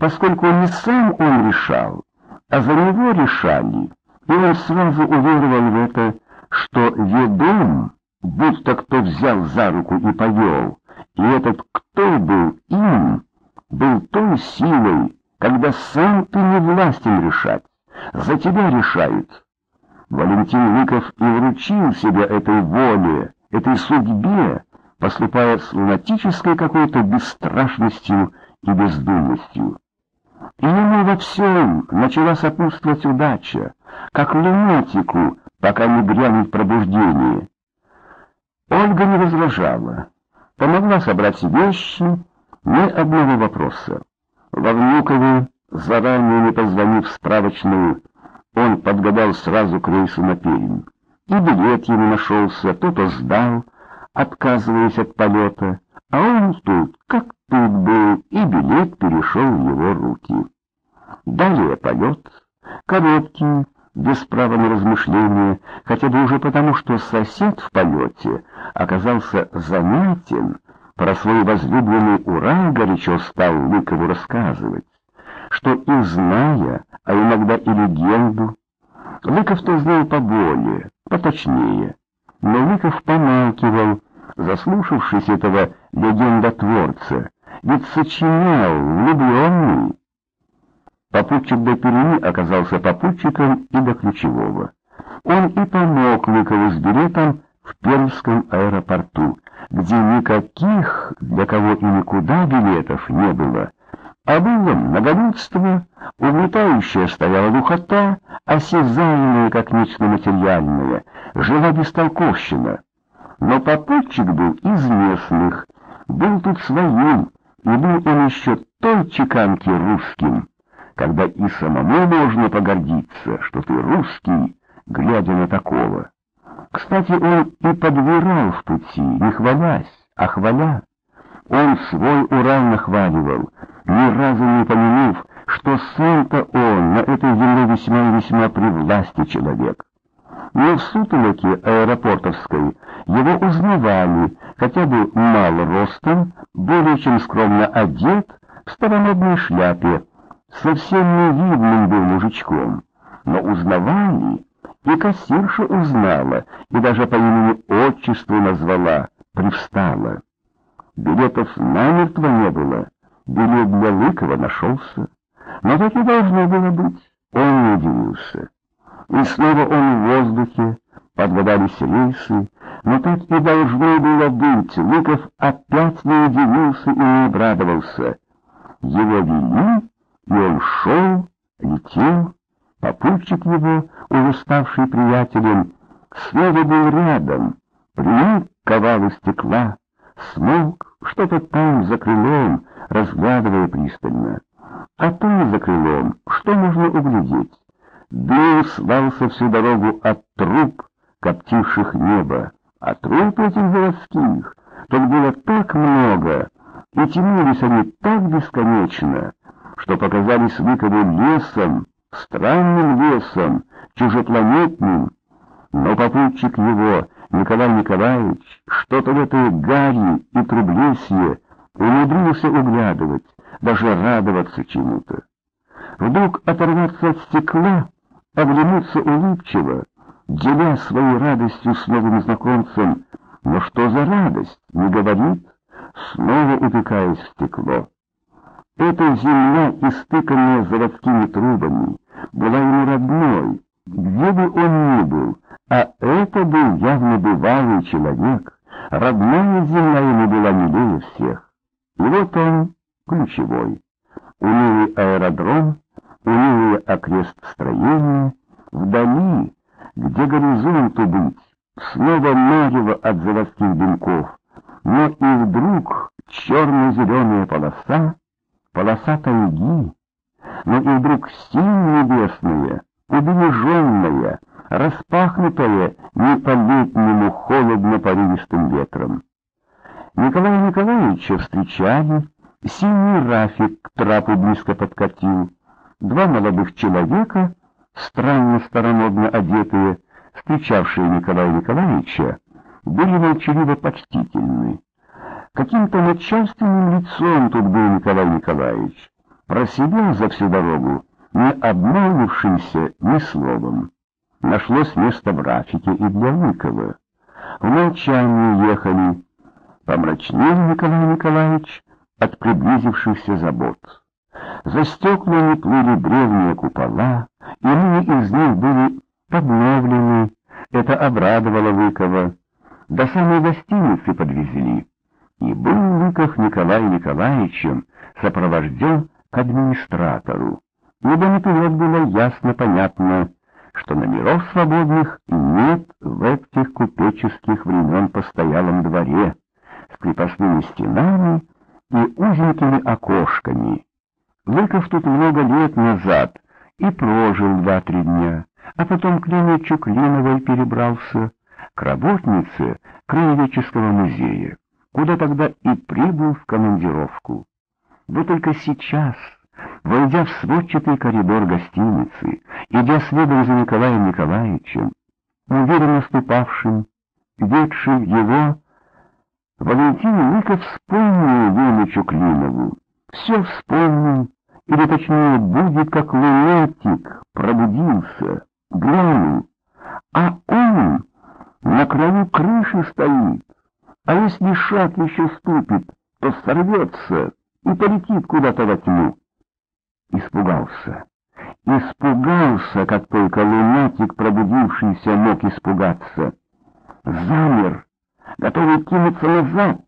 поскольку не сам он решал, а за него решали, и он сразу уверовал в это, что ведом, будто кто взял за руку и повел, и этот кто был им, был той силой, когда сам ты не властен решать, за тебя решают. Валентин Лыков и вручил себя этой воле, этой судьбе, поступая с лунатической какой-то бесстрашностью и бездумностью. И ему во всем начала сопутствовать удача, как лунатику, пока не грянет пробуждение. Ольга не возражала, помогла собрать вещи, ни одного вопроса. Во Внукове, заранее не позвонив в справочную, он подгадал сразу к рейсу на Пермь. И билет ему нашелся, тот сдал, отказываясь от полета, а он тут, как тут был, и билет перешел в его руки. Далее полет, короткий, без права на размышления, хотя бы уже потому, что сосед в полете оказался занятен, про свой возлюбленный Урал горячо стал Лыкову рассказывать, что и зная, а иногда и легенду, Лыков-то знал поболее, поточнее, но Лыков помалкивал, заслушавшись этого легендотворца, ведь сочинял влюбленный. Попутчик до Перми оказался попутчиком и до Ключевого. Он и помог Лыкову с билетом в Пермском аэропорту, где никаких для кого и никуда билетов не было, а было многолюдство, угнетающая стояла духота, осязаемая как нечто материальное, жила бестолковщина. Но попутчик был из местных, был тут своим, и был он еще той чеканки русским, когда и самому можно погордиться, что ты русский, глядя на такого. Кстати, он и подвирал в пути, не хвалясь, а хваля. Он свой Урал нахваливал, ни разу не помянув, что сам-то он на этой земле весьма и весьма при власти человек. Но в сутолоке аэропортовской его узнавали, хотя бы мало ростом, более чем скромно одет, в старомодной шляпе, совсем невидным был мужичком, но узнавали, и кассирша узнала, и даже по имени-отчеству назвала, привстала. Билетов намертво не было, билет для Лыкова нашелся. Но так и должно было быть, он не удивился. И снова он в воздухе, подводались рейсы, но так и должно было быть, Лыков опять не удивился и не обрадовался. Его вели, и он шел, летел, попутчик его, уже ставший приятелем, снова был рядом, приник к стекла, смолк что-то там за крылом, разглядывая пристально. А там за крылом что можно углядеть? Дым слался всю дорогу от труб, коптивших небо, а труп этих заводских тут было так много, и тянулись они так бесконечно, что показались выковы лесом, странным лесом, чужепланетным, но попутчик его, Николай Николаевич, что-то в этой гари и трублесье умудрился углядывать, даже радоваться чему-то. Вдруг оторваться от стекла, оглянуться улыбчиво, деля своей радостью с новым знакомцем, но что за радость, не говорит, снова утыкаясь в стекло. Эта земля, истыканная заводскими трубами, была ему родной, где бы он ни был, а это был явно бывалый человек, родная земля ему была милее всех. И вот он, ключевой. Унылый аэродром, окрест строения, вдали, где горизонту быть, снова марево от заводских дымков, но и вдруг черно-зеленая полоса, полоса тайги, но и вдруг синь небесная, убереженная, распахнутая не по-летнему холодно-порывистым ветром. Николая Николаевича встречали, синий рафик к трапу близко подкатил, два молодых человека, странно старомодно одетые, встречавшие Николая Николаевича, были молчаливо почтительны. Каким-то начальственным лицом тут был Николай Николаевич, про себя за всю дорогу, не обмолвившимся ни словом. Нашлось место в Рафике и для Лыкова. В молчании ехали. Помрачнел Николай Николаевич от приблизившихся забот. За стеклами плыли древние купола, иные из них были подновлены. Это обрадовало Лыкова. До самой гостиницы подвезли. И был Лыков Николай Николаевичем сопровожден к администратору. Ибо наперед было ясно понятно, что номеров свободных нет в этих купеческих времен постоялом дворе с крепостными стенами и узенькими окошками. Лыков тут много лет назад и прожил два-три дня, а потом к Лене Чуклиновой перебрался, к работнице краеведческого музея, куда тогда и прибыл в командировку. Вот только сейчас, войдя в сводчатый коридор гостиницы, идя следом за Николаем Николаевичем, уверенно ступавшим, ведшим его, Валентин Лыков вспомнил Лену Чуклинову, все вспомнил, или точнее будет как лунатик, пробудился, глянул, а он на краю крыши стоит, а если шаг еще ступит, то сорвется и полетит куда-то во тьму. Испугался. Испугался, как только лунатик, пробудившийся, мог испугаться. Замер, готовый кинуться назад.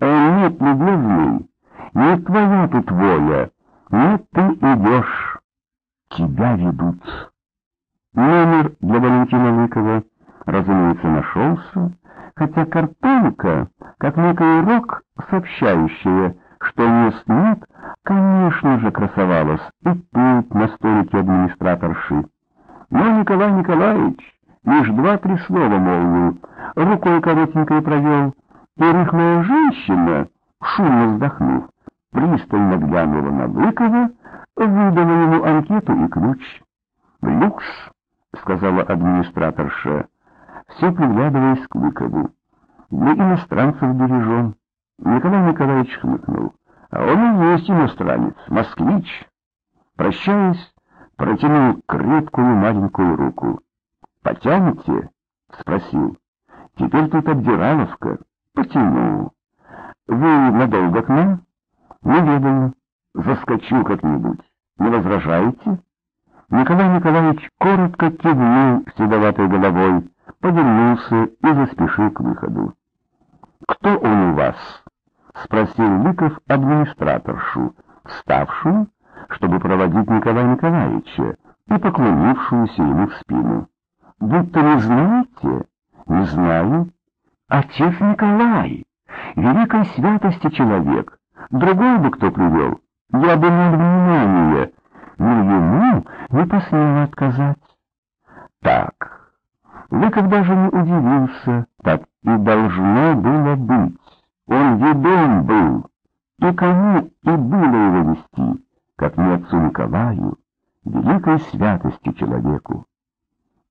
А нет, любезный, не твоя тут воля, нет, ты идешь. Тебя ведут. Номер для Валентина Лыкова, разумеется, нашелся, хотя картонка, как некий урок, сообщающая, что мест нет, конечно же, красовалась и тут на столике администраторши. Но Николай Николаевич лишь два-три слова молвил, рукой коротенькой провел, и рыхлая женщина, шумно вздохнув, пристально глянула на Быкова, выдала ему анкету и ключ. «Люкс», — сказала администраторша, все приглядываясь к Быкову. «Для иностранцев бережем». Николай Николаевич хмыкнул. «А он и есть иностранец, москвич». Прощаясь, протянул крепкую маленькую руку. «Потянете?» — спросил. «Теперь тут обдираловка». «Потяну». «Вы надолго к нам?» «Не ведаю. Заскочу как-нибудь. Не возражаете?» Николай Николаевич коротко кивнул седоватой головой, повернулся и заспешил к выходу. «Кто он у вас?» — спросил Лыков администраторшу, вставшую, чтобы проводить Николая Николаевича, и поклонившуюся ему в спину. «Будто не знаете?» «Не знаю». «Отец Николай, великой святости человек, другой бы кто привел, я бы не внимания, но ему не посмела отказать». «Так, Лыков даже не удивился, так и должно было быть. Он ведом был, и кому и было его вести, как не отцу Николаю, великой святости человеку.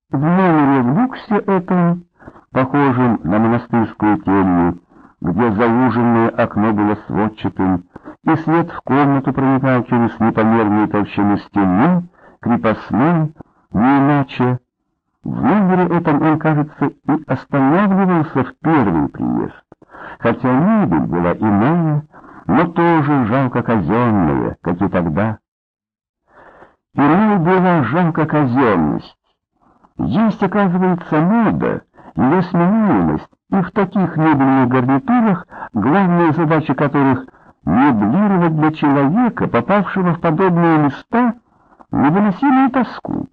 В номере в люксе этом, похожем на монастырскую келью, где зауженное окно было сводчатым, и свет в комнату проникал через непомерную толщину стены, крепостной, не иначе, в номере этом он, кажется, и останавливался в первый приезд, хотя мебель была иная, но тоже жалко казенная, как и тогда. Иной была жалко казенность. Есть, оказывается, мода, ее сменяемость, и в таких мебельных гарнитурах, главная задача которых — меблировать для человека, попавшего в подобные места, невыносимую тоску.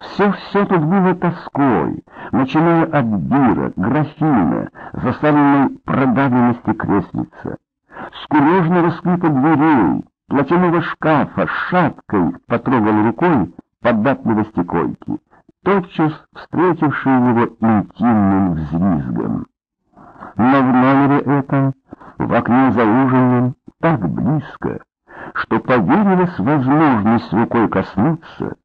Все-все тут было тоской, начиная от бира, графина, заставленной продавленности креслица, скурежно раскрыта дверей, платяного шкафа, шаткой потрогал рукой податливости койки, тотчас встретивший его интимным взвизгом. Но в номере этом, в окне за ужином, так близко, что поверилась возможность рукой коснуться,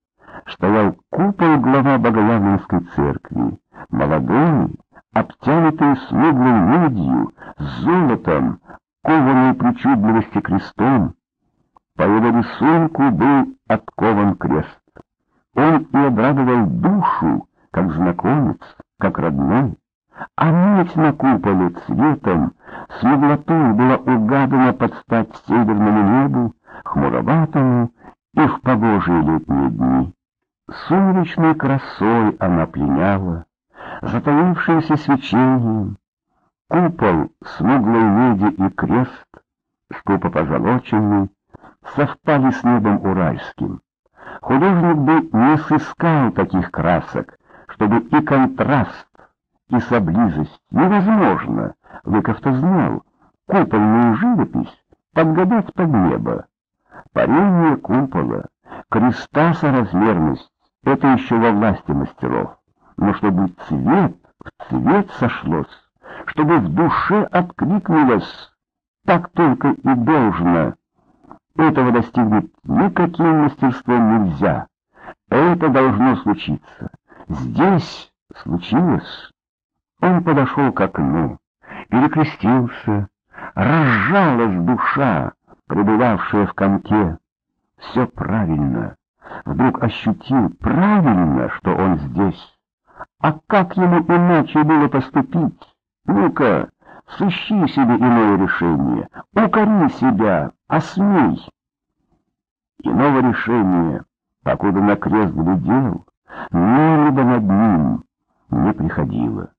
стоял купол глава Богоявленской церкви, молодой, обтянутый смуглой медью, с золотом, кованой причудливости крестом. по его рисунку был откован крест. Он и обрадовал душу, как знакомец, как родной. А медь на куполе цветом смуглотой была угадана под стать северному небу, хмуроватому и в погожие летние дни. Сумеречной красой она пленяла, затаившимся свечением. Купол смуглой меди и крест, скупо позолоченный, совпали с небом уральским. Художник бы не сыскал таких красок, чтобы и контраст, и соблизость невозможно, Лыков-то знал, купольную живопись подгадать под небо. Парение купола, креста соразмерность — это еще во власти мастеров. Но чтобы цвет в цвет сошлось, чтобы в душе откликнулось, так только и должно. Этого достигнуть никаким мастерством нельзя. Это должно случиться. Здесь случилось. Он подошел к окну, перекрестился, разжалась душа, пребывавшая в комке. Все правильно. Вдруг ощутил правильно, что он здесь. А как ему иначе было поступить? Ну-ка, сыщи себе иное решение, укори себя, осмей. Иного решения, покуда на крест глядел, небо над ним не приходило.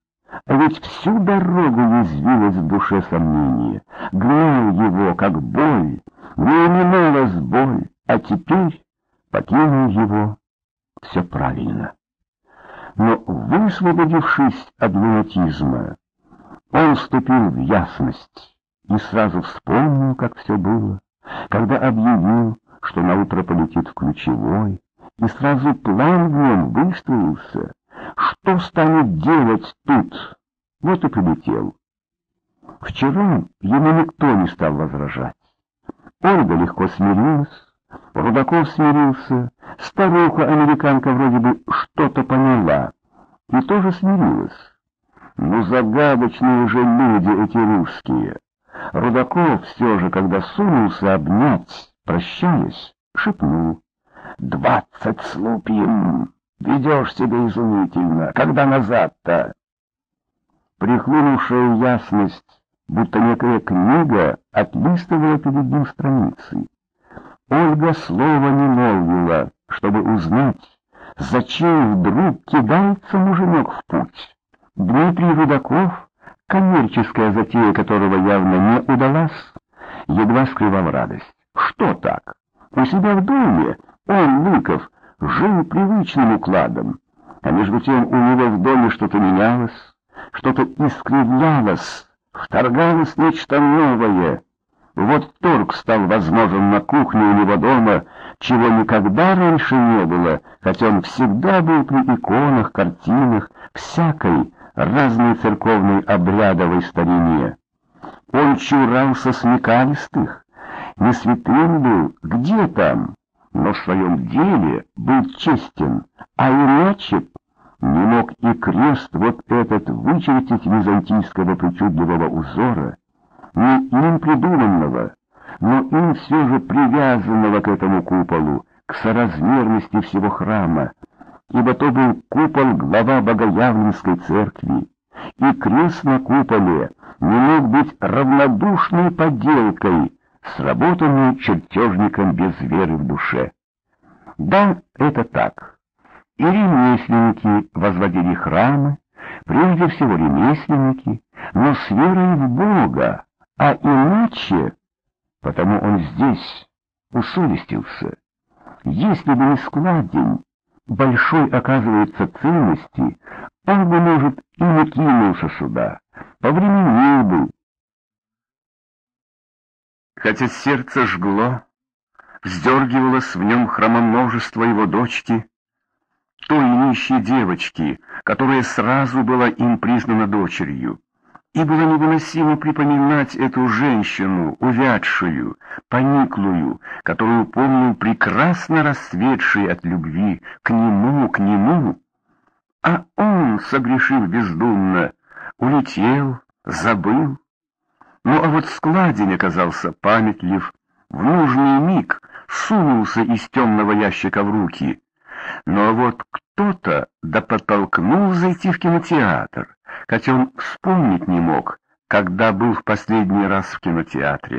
А ведь всю дорогу язвилось в душе сомнение, гнал его, как боль, не именовалась боль, а теперь покинул его, все правильно. Но, высвободившись от лунатизма, он вступил в ясность и сразу вспомнил, как все было, когда объявил, что наутро полетит в ключевой, и сразу план в нем выстроился, что станет делать тут? Вот и прилетел. Вчера ему никто не стал возражать. Ольга легко смирилась, Рудаков смирился, старуха-американка вроде бы что-то поняла и тоже смирилась. Ну, загадочные же люди эти русские. Рудаков все же, когда сунулся обнять, прощаясь, шепнул. «Двадцать с лупьем! Ведешь себя изумительно! Когда назад-то?» Прихлынувшая ясность, будто некая книга, отлистывала перед ним страницы. Ольга слова не молвила, чтобы узнать, зачем вдруг кидается муженек в путь. Дмитрий Рудаков, коммерческая затея которого явно не удалась, едва скрывал радость. Что так? У себя в доме он, Лыков, жил привычным укладом, а между тем у него в доме что-то менялось, что-то искривлялось, вторгалось нечто новое. Вот торг стал возможен на кухне у него дома, чего никогда раньше не было, хотя он всегда был при иконах, картинах, всякой, разной церковной обрядовой старине. Он чурался смекалистых, не святым был, где там, но в своем деле был честен, а иначе не мог и крест вот этот вычертить византийского причудливого узора, не им придуманного, но им все же привязанного к этому куполу, к соразмерности всего храма, ибо то был купол глава Богоявленской церкви, и крест на куполе не мог быть равнодушной поделкой, сработанной чертежником без веры в душе. Да, это так. И ремесленники возводили храмы, прежде всего ремесленники, но с верой в Бога, а иначе, потому он здесь усовестился. Если бы не складень, большой, оказывается, ценности, он бы, может, и не кинулся сюда, повременил бы. Хотя сердце жгло, вздергивалось в нем хромомножество его дочки, той нищей девочки, которая сразу была им признана дочерью и было невыносимо припоминать эту женщину, увядшую, пониклую, которую помнил прекрасно расцветший от любви к нему, к нему. А он, согрешив бездумно, улетел, забыл. Ну а вот складень оказался памятлив. В нужный миг сунулся из темного ящика в руки. Но вот кто-то да подтолкнул зайти в кинотеатр, хотя он вспомнить не мог, когда был в последний раз в кинотеатре.